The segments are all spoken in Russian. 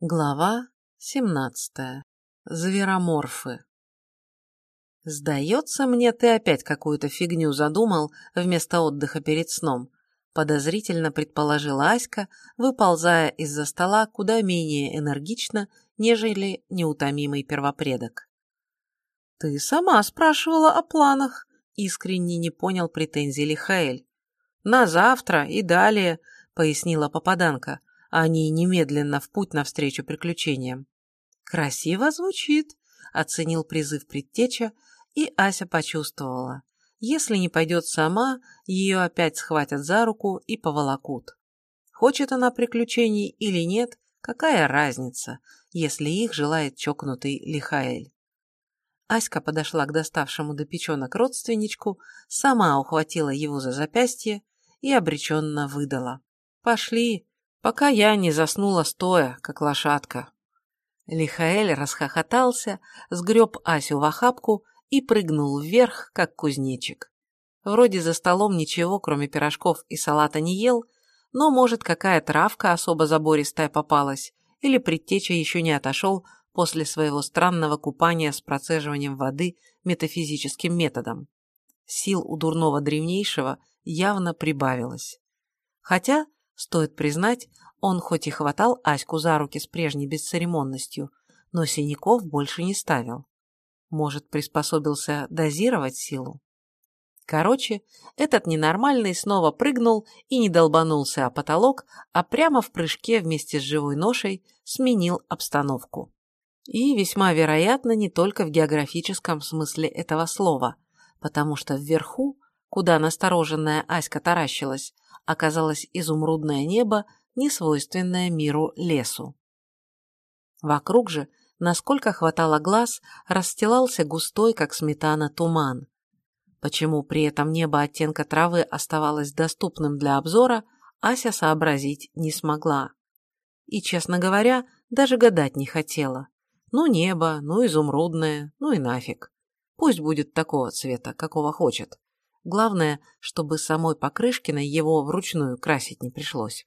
Глава 17. Звероморфы. «Сдается мне, ты опять какую-то фигню задумал вместо отдыха перед сном», подозрительно предположила Аська, выползая из-за стола куда менее энергично, нежели неутомимый первопредок. «Ты сама спрашивала о планах», искренне не понял претензий Лихаэль. «На завтра и далее», пояснила попаданка, они немедленно в путь навстречу приключениям. «Красиво звучит», — оценил призыв предтеча, и Ася почувствовала. Если не пойдет сама, ее опять схватят за руку и поволокут. Хочет она приключений или нет, какая разница, если их желает чокнутый Лихаэль. Аська подошла к доставшему до печенок родственничку, сама ухватила его за запястье и обреченно выдала. «Пошли, пока я не заснула стоя, как лошадка. Лихаэль расхохотался, сгреб Асю в охапку и прыгнул вверх, как кузнечик. Вроде за столом ничего, кроме пирожков и салата не ел, но, может, какая травка особо забористая попалась, или предтеча еще не отошел после своего странного купания с процеживанием воды метафизическим методом. Сил у дурного древнейшего явно прибавилось. Хотя Стоит признать, он хоть и хватал Аську за руки с прежней бесцеремонностью, но синяков больше не ставил. Может, приспособился дозировать силу? Короче, этот ненормальный снова прыгнул и не долбанулся о потолок, а прямо в прыжке вместе с живой ношей сменил обстановку. И весьма вероятно не только в географическом смысле этого слова, потому что вверху, куда настороженная Аська таращилась, оказалось изумрудное небо, несвойственное миру лесу. Вокруг же, насколько хватало глаз, расстилался густой, как сметана, туман. Почему при этом небо оттенка травы оставалось доступным для обзора, Ася сообразить не смогла. И, честно говоря, даже гадать не хотела. Ну небо, ну изумрудное, ну и нафиг. Пусть будет такого цвета, какого хочет. Главное, чтобы самой Покрышкиной его вручную красить не пришлось.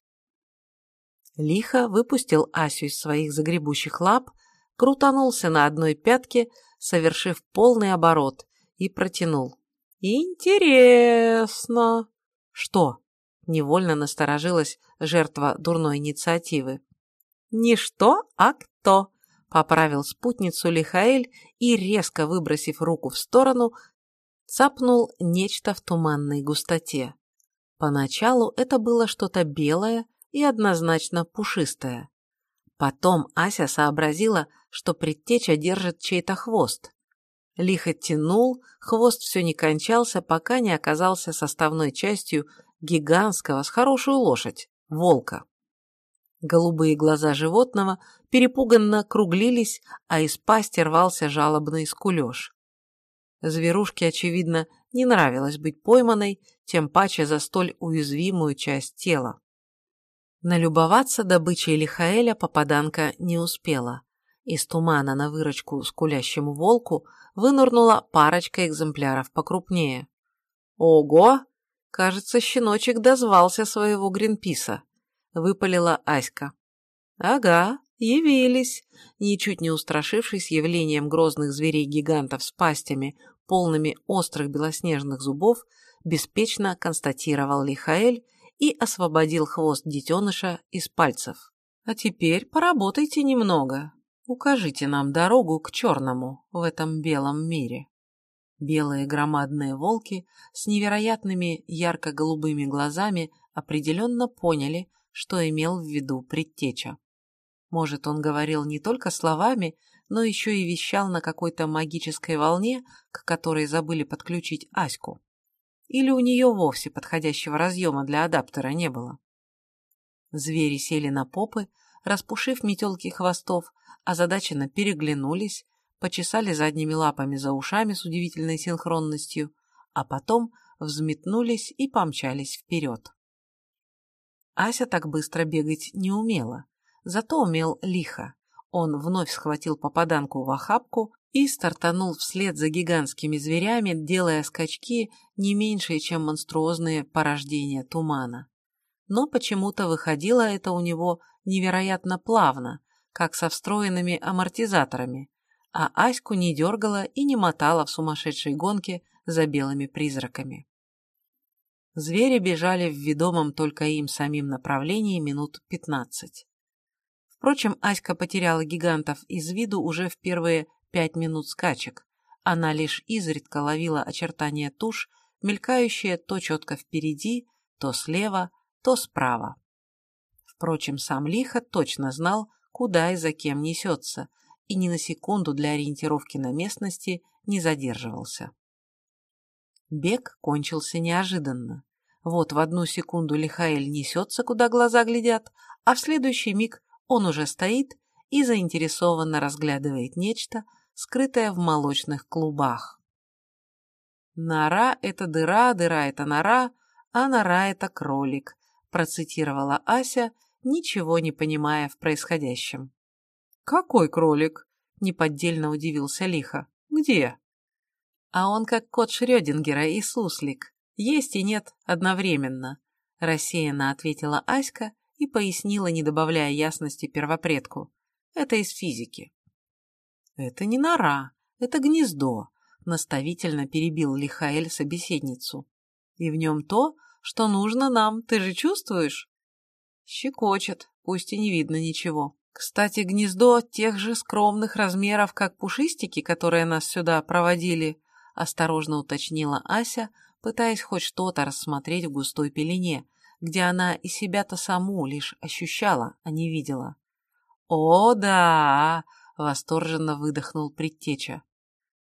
Лихо выпустил Асю из своих загребущих лап, крутанулся на одной пятке, совершив полный оборот, и протянул. «Интересно!» «Что?» — невольно насторожилась жертва дурной инициативы. «Не что, а кто!» — поправил спутницу Лихаэль и, резко выбросив руку в сторону, цапнул нечто в туманной густоте. Поначалу это было что-то белое и однозначно пушистое. Потом Ася сообразила, что предтеча держит чей-то хвост. Лихо тянул, хвост все не кончался, пока не оказался составной частью гигантского с хорошую лошадь, волка. Голубые глаза животного перепуганно круглились, а из пасти рвался жалобный скулеж. Зверушке, очевидно, не нравилось быть пойманной, тем паче за столь уязвимую часть тела. Налюбоваться добычей Лихаэля попаданка не успела. Из тумана на выручку скулящему волку вынырнула парочка экземпляров покрупнее. «Ого! Кажется, щеночек дозвался своего Гринписа», — выпалила Аська. «Ага, явились», ничуть не устрашившись явлением грозных зверей-гигантов с пастями, полными острых белоснежных зубов, беспечно констатировал Лихаэль и освободил хвост детеныша из пальцев. «А теперь поработайте немного. Укажите нам дорогу к черному в этом белом мире». Белые громадные волки с невероятными ярко-голубыми глазами определенно поняли, что имел в виду предтеча. Может, он говорил не только словами, но еще и вещал на какой-то магической волне, к которой забыли подключить Аську. Или у нее вовсе подходящего разъема для адаптера не было. Звери сели на попы, распушив метелки хвостов, озадаченно переглянулись, почесали задними лапами за ушами с удивительной синхронностью, а потом взметнулись и помчались вперед. Ася так быстро бегать не умела, зато умел лихо. Он вновь схватил попаданку в охапку и стартанул вслед за гигантскими зверями, делая скачки не меньшие, чем монструозные порождения тумана. Но почему-то выходило это у него невероятно плавно, как со встроенными амортизаторами, а Аську не дергала и не мотала в сумасшедшей гонке за белыми призраками. Звери бежали в ведомом только им самим направлении минут пятнадцать. Впрочем, Аська потеряла гигантов из виду уже в первые пять минут скачек. Она лишь изредка ловила очертания туш, мелькающие то четко впереди, то слева, то справа. Впрочем, сам Лихо точно знал, куда и за кем несется, и ни на секунду для ориентировки на местности не задерживался. Бег кончился неожиданно. Вот в одну секунду Лихаэль несется, куда глаза глядят, а в следующий миг он уже стоит и заинтересованно разглядывает нечто, скрытое в молочных клубах. «Нора — это дыра, дыра — это нора, а нора — это кролик», процитировала Ася, ничего не понимая в происходящем. «Какой кролик?» — неподдельно удивился Лиха. «Где?» А он как кот Шрёдингера и суслик. Есть и нет одновременно, рассеянно ответила Аська и пояснила, не добавляя ясности первопредку. Это из физики. Это не нора, это гнездо, наставительно перебил Лихаэль собеседницу. И в нем то, что нужно нам, ты же чувствуешь? Щекочет, пусть и не видно ничего. Кстати, гнездо тех же скромных размеров, как пушистики, которые нас сюда проводили, — осторожно уточнила Ася, пытаясь хоть что-то рассмотреть в густой пелене, где она и себя-то саму лишь ощущала, а не видела. «О, да!» — восторженно выдохнул предтеча.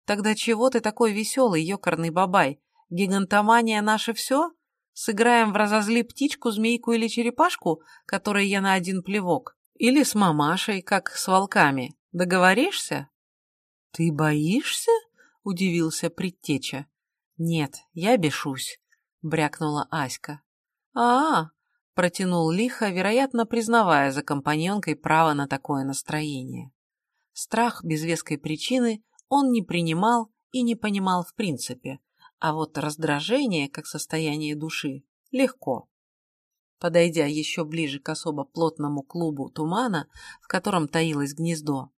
«Тогда чего ты такой веселый, ёкарный бабай? Гигантомания наше все? Сыграем в разозли птичку, змейку или черепашку, которой я на один плевок? Или с мамашей, как с волками? Договоришься?» «Ты боишься?» — удивился предтеча. «Нет, я бешусь», — брякнула Аська. А, -а, протянул лихо, вероятно, признавая за компаньонкой право на такое настроение. Страх без веской причины он не принимал и не понимал в принципе, а вот раздражение, как состояние души, легко. Подойдя еще ближе к особо плотному клубу тумана, в котором таилось гнездо,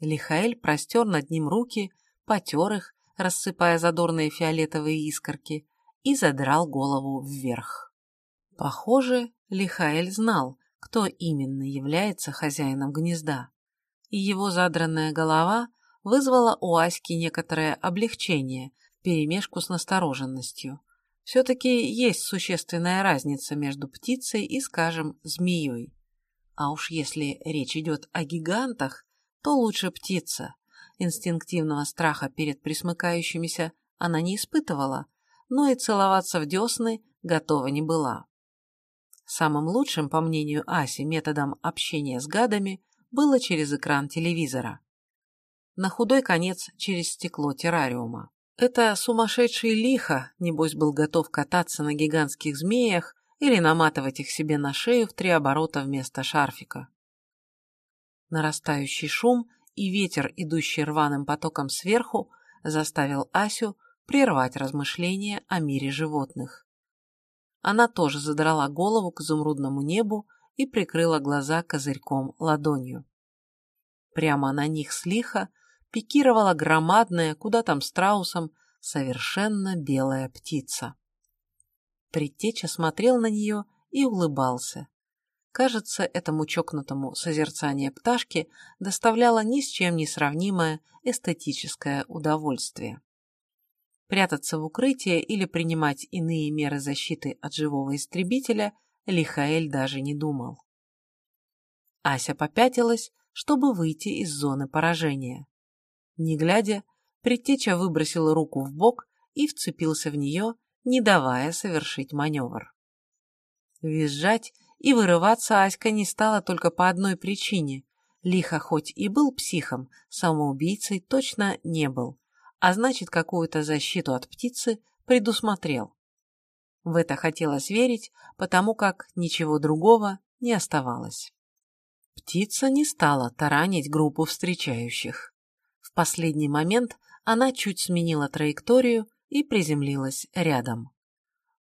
Лихаэль простер над ним руки, потер их, рассыпая задорные фиолетовые искорки, и задрал голову вверх. Похоже, Лихаэль знал, кто именно является хозяином гнезда, и его задранная голова вызвала у Аськи некоторое облегчение вперемешку с настороженностью. Все-таки есть существенная разница между птицей и, скажем, змеей. А уж если речь идет о гигантах, то лучше птица, Инстинктивного страха перед присмыкающимися она не испытывала, но и целоваться в десны готова не была. Самым лучшим, по мнению Аси, методом общения с гадами было через экран телевизора. На худой конец через стекло террариума. Это сумасшедший лихо, небось, был готов кататься на гигантских змеях или наматывать их себе на шею в три оборота вместо шарфика. Нарастающий шум и ветер, идущий рваным потоком сверху, заставил Асю прервать размышления о мире животных. Она тоже задрала голову к изумрудному небу и прикрыла глаза козырьком ладонью. Прямо на них с пикировала громадная, куда там страусом, совершенно белая птица. Предтеча смотрел на нее и улыбался. Кажется, этому чокнутому созерцание пташки доставляло ни с чем не сравнимое эстетическое удовольствие. Прятаться в укрытие или принимать иные меры защиты от живого истребителя Лихаэль даже не думал. Ася попятилась, чтобы выйти из зоны поражения. Не глядя, предтеча выбросила руку в бок и вцепился в нее, не давая совершить маневр. Визжать и вырываться Аська не стала только по одной причине. Лиха хоть и был психом, самоубийцей точно не был, а значит, какую-то защиту от птицы предусмотрел. В это хотелось верить, потому как ничего другого не оставалось. Птица не стала таранить группу встречающих. В последний момент она чуть сменила траекторию и приземлилась рядом.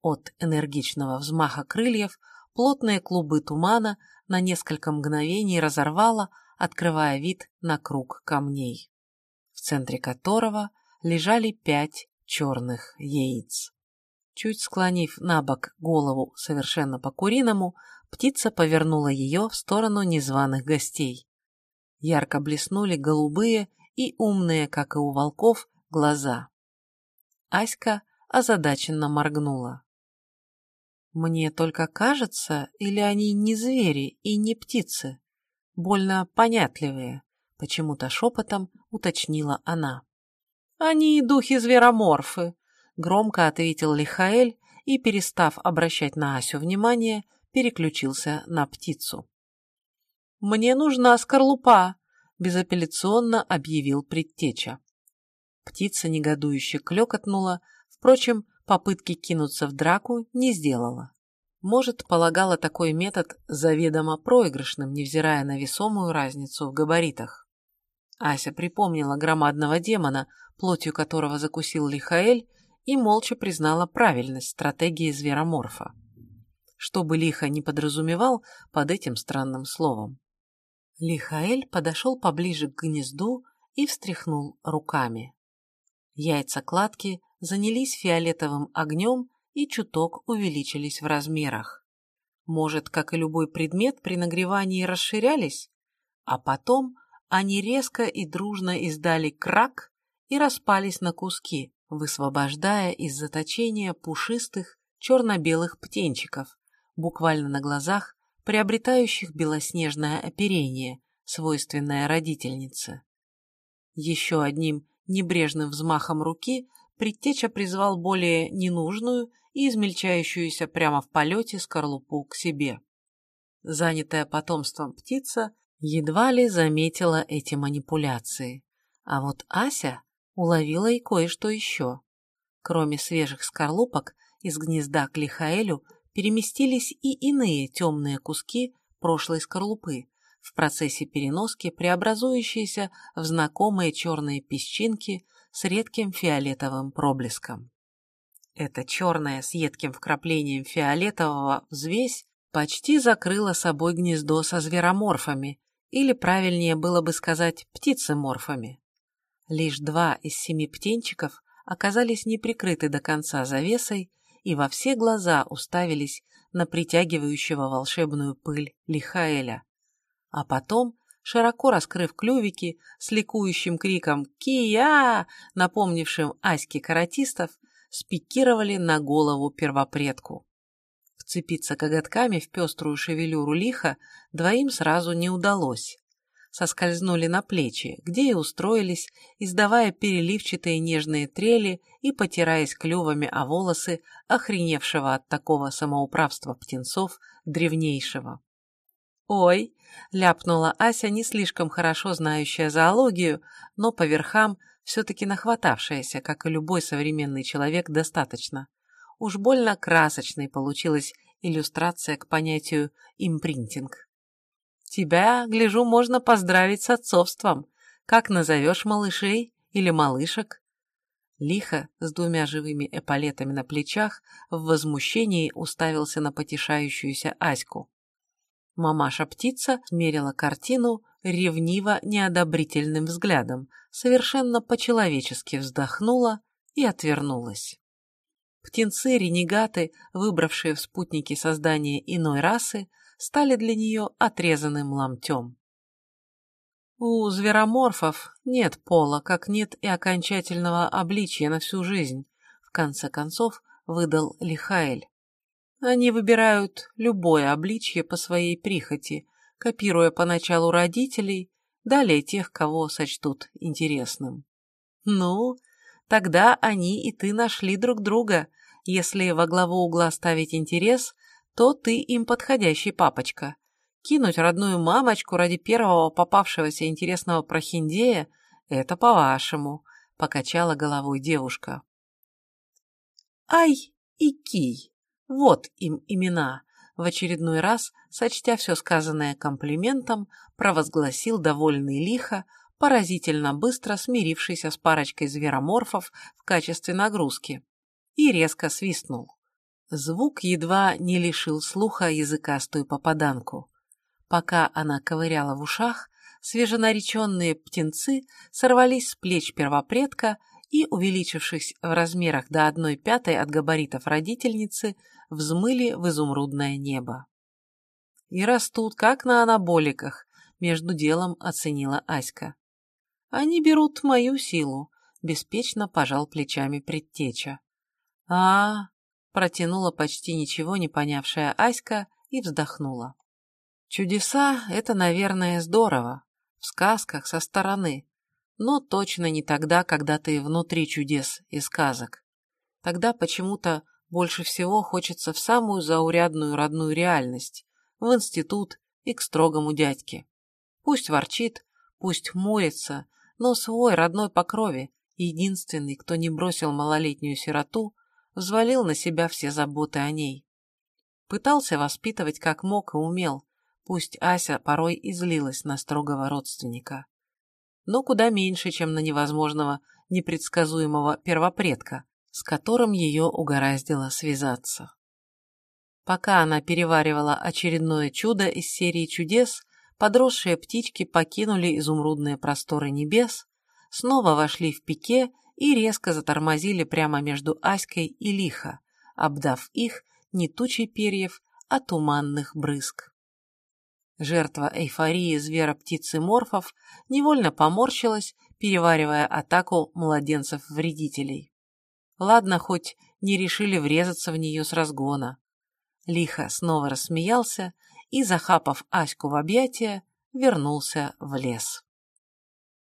От энергичного взмаха крыльев плотные клубы тумана на несколько мгновений разорвало, открывая вид на круг камней, в центре которого лежали пять черных яиц. Чуть склонив на бок голову совершенно по-куриному, птица повернула ее в сторону незваных гостей. Ярко блеснули голубые и умные, как и у волков, глаза. Аська озадаченно моргнула. «Мне только кажется, или они не звери и не птицы? Больно понятливые», — почему-то шепотом уточнила она. «Они духи-звероморфы», — громко ответил Лихаэль и, перестав обращать на Асю внимание, переключился на птицу. «Мне нужна скорлупа», — безапелляционно объявил предтеча. Птица негодующе клёкотнула, впрочем, попытки кинуться в драку не сделала. Может, полагала такой метод заведомо проигрышным, невзирая на весомую разницу в габаритах. Ася припомнила громадного демона, плотью которого закусил Лихаэль, и молча признала правильность стратегии звероморфа. Что бы Лиха не подразумевал под этим странным словом. Лихаэль подошел поближе к гнезду и встряхнул руками. Яйца кладки занялись фиолетовым огнем и чуток увеличились в размерах. Может, как и любой предмет, при нагревании расширялись? А потом они резко и дружно издали крак и распались на куски, высвобождая из заточения пушистых черно-белых птенчиков, буквально на глазах приобретающих белоснежное оперение, свойственное родительнице. Еще одним небрежным взмахом руки предтеча призвал более ненужную и измельчающуюся прямо в полете скорлупу к себе. Занятая потомством птица едва ли заметила эти манипуляции, а вот Ася уловила и кое-что еще. Кроме свежих скорлупок, из гнезда к Лихаэлю переместились и иные темные куски прошлой скорлупы, в процессе переноски преобразующиеся в знакомые черные песчинки с редким фиолетовым проблеском. Эта черная с едким вкраплением фиолетового взвесь почти закрыла собой гнездо со звероморфами, или правильнее было бы сказать птицеморфами. Лишь два из семи птенчиков оказались не прикрыты до конца завесой и во все глаза уставились на притягивающего волшебную пыль Лихаэля. А потом, широко раскрыв клювики, с ликующим криком «Кия!», напомнившим Аське каратистов, спикировали на голову первопредку. Вцепиться коготками в пеструю шевелюру лиха двоим сразу не удалось соскользнули на плечи, где и устроились, издавая переливчатые нежные трели и потираясь клювами о волосы охреневшего от такого самоуправства птенцов древнейшего. «Ой!» — ляпнула Ася, не слишком хорошо знающая зоологию, но по верхам все-таки нахватавшаяся, как и любой современный человек, достаточно. Уж больно красочной получилась иллюстрация к понятию «импринтинг». Тебя, гляжу, можно поздравить с отцовством. Как назовешь малышей или малышек?» Лихо, с двумя живыми эполетами на плечах, в возмущении уставился на потешающуюся Аську. Мамаша-птица мерила картину ревниво-неодобрительным взглядом, совершенно по-человечески вздохнула и отвернулась. Птенцы-ренегаты, выбравшие в спутники создания иной расы, стали для нее отрезанным ломтем. У звероморфов нет пола, как нет и окончательного обличия на всю жизнь, в конце концов выдал Лихаэль. Они выбирают любое обличье по своей прихоти, копируя поначалу родителей, далее тех, кого сочтут интересным. Ну, тогда они и ты нашли друг друга, если во главу угла ставить интерес, то ты им подходящий папочка. Кинуть родную мамочку ради первого попавшегося интересного прохиндея – это по-вашему, – покачала головой девушка. Ай и Кий, вот им имена, в очередной раз, сочтя все сказанное комплиментом, провозгласил довольный лихо, поразительно быстро смирившийся с парочкой звероморфов в качестве нагрузки, и резко свистнул. Звук едва не лишил слуха языкастую попаданку. Пока она ковыряла в ушах, свеженареченные птенцы сорвались с плеч первопредка и, увеличившись в размерах до одной пятой от габаритов родительницы, взмыли в изумрудное небо. И растут, как на анаболиках, между делом оценила Аська. Они берут мою силу, беспечно пожал плечами предтеча. А, протянула почти ничего не понявшая Аська и вздохнула. Чудеса — это, наверное, здорово, в сказках со стороны, но точно не тогда, когда ты внутри чудес и сказок. Тогда почему-то больше всего хочется в самую заурядную родную реальность, в институт и к строгому дядьке. Пусть ворчит, пусть хмурится, но свой родной по крови, единственный, кто не бросил малолетнюю сироту, взвалил на себя все заботы о ней. Пытался воспитывать как мог и умел, пусть Ася порой и злилась на строгого родственника. Но куда меньше, чем на невозможного, непредсказуемого первопредка, с которым ее угораздило связаться. Пока она переваривала очередное чудо из серии чудес, подросшие птички покинули изумрудные просторы небес, снова вошли в пике и резко затормозили прямо между Аськой и Лихо, обдав их не тучей перьев, а туманных брызг. Жертва эйфории звера-птицы-морфов невольно поморщилась, переваривая атаку младенцев-вредителей. Ладно, хоть не решили врезаться в нее с разгона. Лихо снова рассмеялся и, захапав Аську в объятия, вернулся в лес.